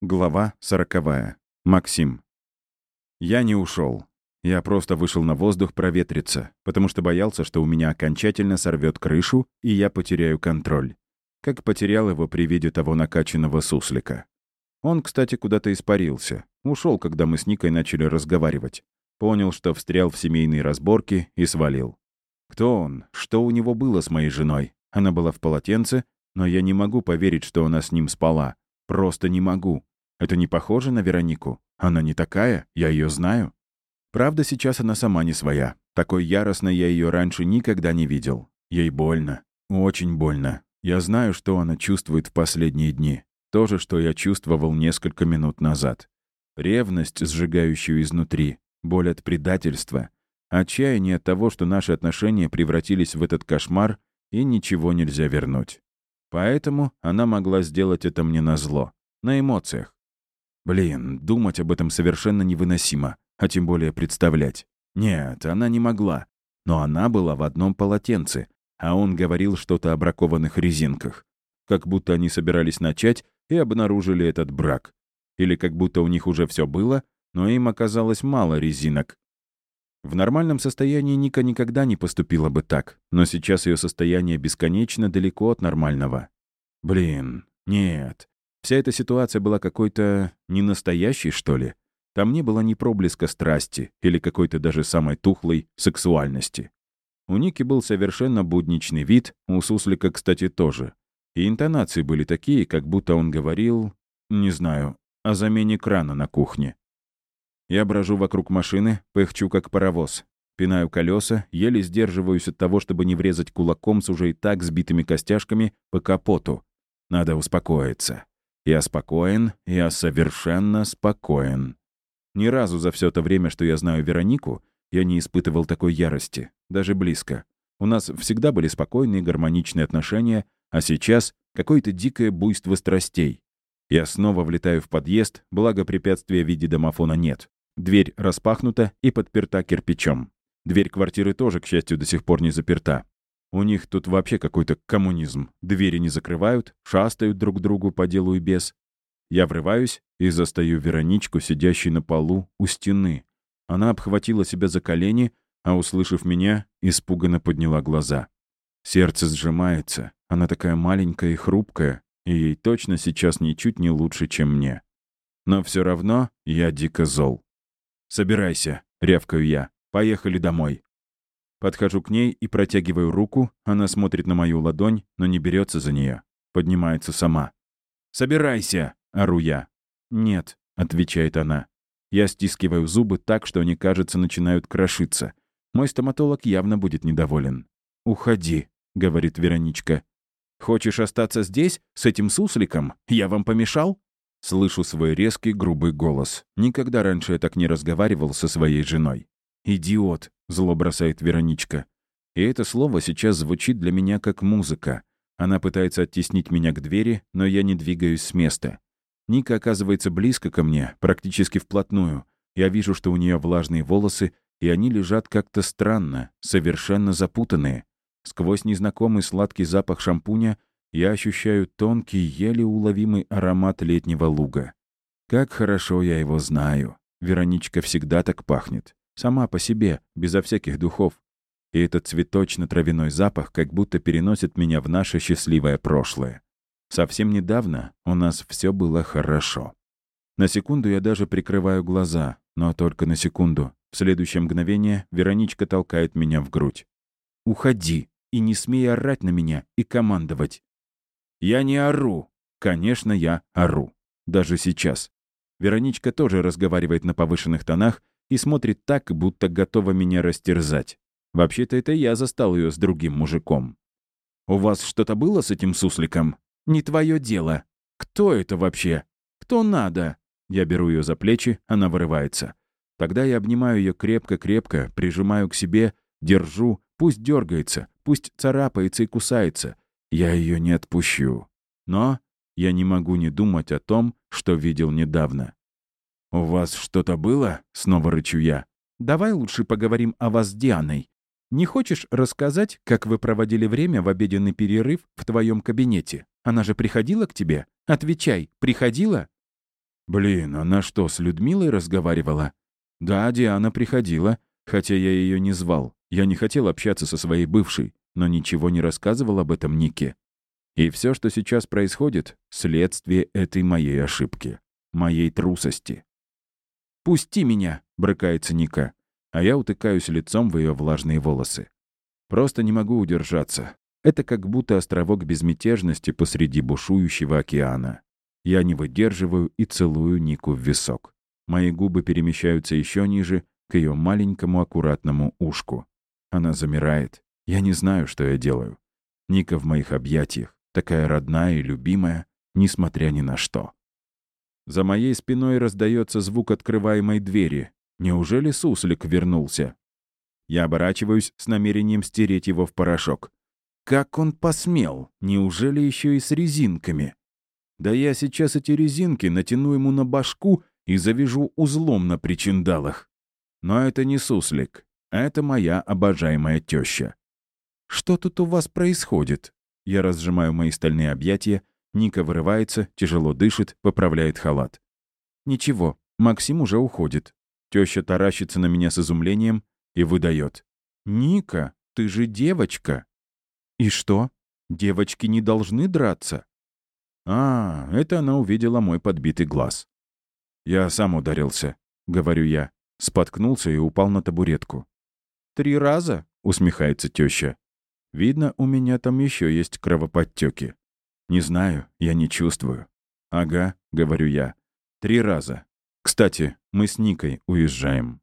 Глава сороковая. Максим. Я не ушел. Я просто вышел на воздух проветриться, потому что боялся, что у меня окончательно сорвет крышу, и я потеряю контроль. Как потерял его при виде того накачанного суслика. Он, кстати, куда-то испарился. Ушел, когда мы с Никой начали разговаривать. Понял, что встрял в семейные разборки и свалил. Кто он? Что у него было с моей женой? Она была в полотенце, но я не могу поверить, что она с ним спала. Просто не могу. Это не похоже на Веронику. Она не такая, я ее знаю. Правда, сейчас она сама не своя. Такой яростной я ее раньше никогда не видел. Ей больно. Очень больно. Я знаю, что она чувствует в последние дни. То же, что я чувствовал несколько минут назад. Ревность, сжигающую изнутри. Боль от предательства. Отчаяние от того, что наши отношения превратились в этот кошмар, и ничего нельзя вернуть. Поэтому она могла сделать это мне назло. На эмоциях. Блин, думать об этом совершенно невыносимо, а тем более представлять. Нет, она не могла. Но она была в одном полотенце, а он говорил что-то о бракованных резинках. Как будто они собирались начать и обнаружили этот брак. Или как будто у них уже все было, но им оказалось мало резинок. В нормальном состоянии Ника никогда не поступила бы так, но сейчас ее состояние бесконечно далеко от нормального. Блин, нет. Вся эта ситуация была какой-то ненастоящей, что ли. Там не было ни проблеска страсти или какой-то даже самой тухлой сексуальности. У Ники был совершенно будничный вид, у Суслика, кстати, тоже. И интонации были такие, как будто он говорил, не знаю, о замене крана на кухне. Я брожу вокруг машины, пыхчу как паровоз. Пинаю колеса, еле сдерживаюсь от того, чтобы не врезать кулаком с уже и так сбитыми костяшками по капоту. Надо успокоиться. Я спокоен, я совершенно спокоен. Ни разу за все это время, что я знаю Веронику, я не испытывал такой ярости, даже близко. У нас всегда были спокойные, гармоничные отношения, а сейчас какое-то дикое буйство страстей. Я снова влетаю в подъезд, благо препятствия в виде домофона нет. Дверь распахнута и подперта кирпичом. Дверь квартиры тоже, к счастью, до сих пор не заперта. У них тут вообще какой-то коммунизм. Двери не закрывают, шастают друг другу по делу и без. Я врываюсь и застаю Вероничку, сидящей на полу у стены. Она обхватила себя за колени, а, услышав меня, испуганно подняла глаза. Сердце сжимается. Она такая маленькая и хрупкая, и ей точно сейчас ничуть не лучше, чем мне. Но все равно я дико зол. «Собирайся», — рявкаю я. «Поехали домой». Подхожу к ней и протягиваю руку. Она смотрит на мою ладонь, но не берется за нее. Поднимается сама. «Собирайся!» — ору я. «Нет», — отвечает она. Я стискиваю зубы так, что они, кажется, начинают крошиться. Мой стоматолог явно будет недоволен. «Уходи», — говорит Вероничка. «Хочешь остаться здесь, с этим сусликом? Я вам помешал?» Слышу свой резкий, грубый голос. Никогда раньше я так не разговаривал со своей женой. «Идиот», — зло бросает Вероничка. И это слово сейчас звучит для меня как музыка. Она пытается оттеснить меня к двери, но я не двигаюсь с места. Ника оказывается близко ко мне, практически вплотную. Я вижу, что у нее влажные волосы, и они лежат как-то странно, совершенно запутанные. Сквозь незнакомый сладкий запах шампуня я ощущаю тонкий, еле уловимый аромат летнего луга. Как хорошо я его знаю. Вероничка всегда так пахнет. Сама по себе, безо всяких духов. И этот цветочно-травяной запах как будто переносит меня в наше счастливое прошлое. Совсем недавно у нас все было хорошо. На секунду я даже прикрываю глаза, но только на секунду. В следующее мгновение Вероничка толкает меня в грудь. «Уходи и не смей орать на меня и командовать. Я не ору. Конечно, я ору. Даже сейчас. Вероничка тоже разговаривает на повышенных тонах и смотрит так, будто готова меня растерзать. Вообще-то это я застал ее с другим мужиком. «У вас что-то было с этим сусликом? Не твое дело. Кто это вообще? Кто надо?» Я беру ее за плечи, она вырывается. Тогда я обнимаю ее крепко-крепко, прижимаю к себе, держу, пусть дергается, пусть царапается и кусается, я ее не отпущу. Но я не могу не думать о том, что видел недавно. «У вас что-то было?» — снова рычу я. «Давай лучше поговорим о вас с Дианой. Не хочешь рассказать, как вы проводили время в обеденный перерыв в твоем кабинете? Она же приходила к тебе? Отвечай, приходила?» Блин, она что, с Людмилой разговаривала? Да, Диана приходила, хотя я ее не звал. Я не хотел общаться со своей бывшей, но ничего не рассказывал об этом Нике. И все, что сейчас происходит, — следствие этой моей ошибки, моей трусости. «Пусти меня!» — брыкается Ника, а я утыкаюсь лицом в ее влажные волосы. Просто не могу удержаться. Это как будто островок безмятежности посреди бушующего океана. Я не выдерживаю и целую Нику в висок. Мои губы перемещаются еще ниже, к ее маленькому аккуратному ушку. Она замирает. Я не знаю, что я делаю. Ника в моих объятиях, такая родная и любимая, несмотря ни на что. За моей спиной раздается звук открываемой двери. Неужели суслик вернулся? Я оборачиваюсь с намерением стереть его в порошок. Как он посмел? Неужели еще и с резинками? Да я сейчас эти резинки натяну ему на башку и завяжу узлом на причиндалах. Но это не суслик. Это моя обожаемая теща. «Что тут у вас происходит?» Я разжимаю мои стальные объятия. Ника вырывается, тяжело дышит, поправляет халат. «Ничего, Максим уже уходит». Теща таращится на меня с изумлением и выдает. «Ника, ты же девочка!» «И что? Девочки не должны драться?» «А, это она увидела мой подбитый глаз». «Я сам ударился», — говорю я. Споткнулся и упал на табуретку. «Три раза?» — усмехается теща. «Видно, у меня там еще есть кровоподтеки. Не знаю, я не чувствую». «Ага», — говорю я. «Три раза. Кстати, мы с Никой уезжаем».